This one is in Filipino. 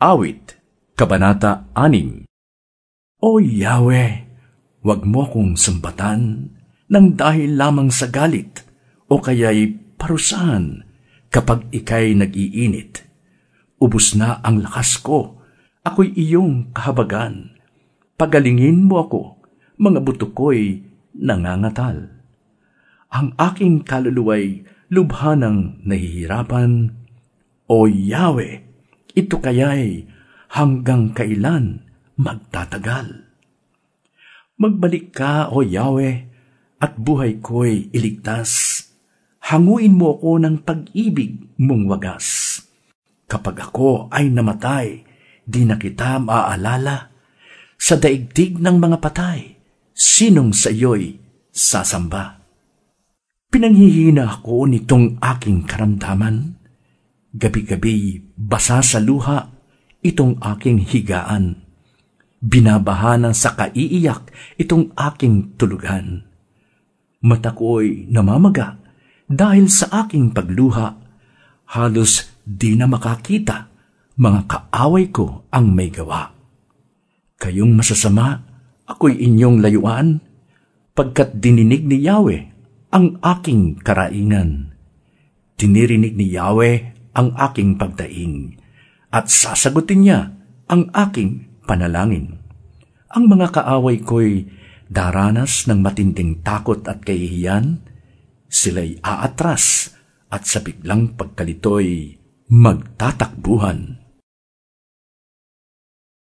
Awit, Kabanata 6 O Yahweh, wag mo kong sumbatan nang dahil lamang sa galit o kaya'y parusahan kapag ikay nag-iinit. Ubus na ang lakas ko, ako'y iyong kahabagan. Pagalingin mo ako, mga buto ko'y nangangatal. Ang aking kaluluway lubha ng nahihirapan. O Yahweh, ito kaya'y hanggang kailan magtatagal? Magbalik ka, O Yahweh, at buhay ko'y iligtas. Hanguin mo ako ng pag-ibig mong wagas. Kapag ako ay namatay, di na kita maaalala. Sa daigdig ng mga patay, sinong sa iyo'y sasamba? Pinanghihina ako nitong aking karamdaman Gabi-gabi, basa sa luha, itong aking higaan. Binabahanan sa kaiiyak itong aking tulugan. Mata ko'y namamaga dahil sa aking pagluha. Halos di na makakita, mga kaaway ko ang may gawa. Kayong masasama, ako'y inyong layuan, pagkat dininig ni Yahweh ang aking karaingan. Tinirinig ni Yahweh ang aking pagdaing at sasagutin niya ang aking panalangin. Ang mga kaaway ko'y daranas ng matinding takot at kahihiyan, sila'y aatras at sa biglang pagkalito'y magtatakbuhan.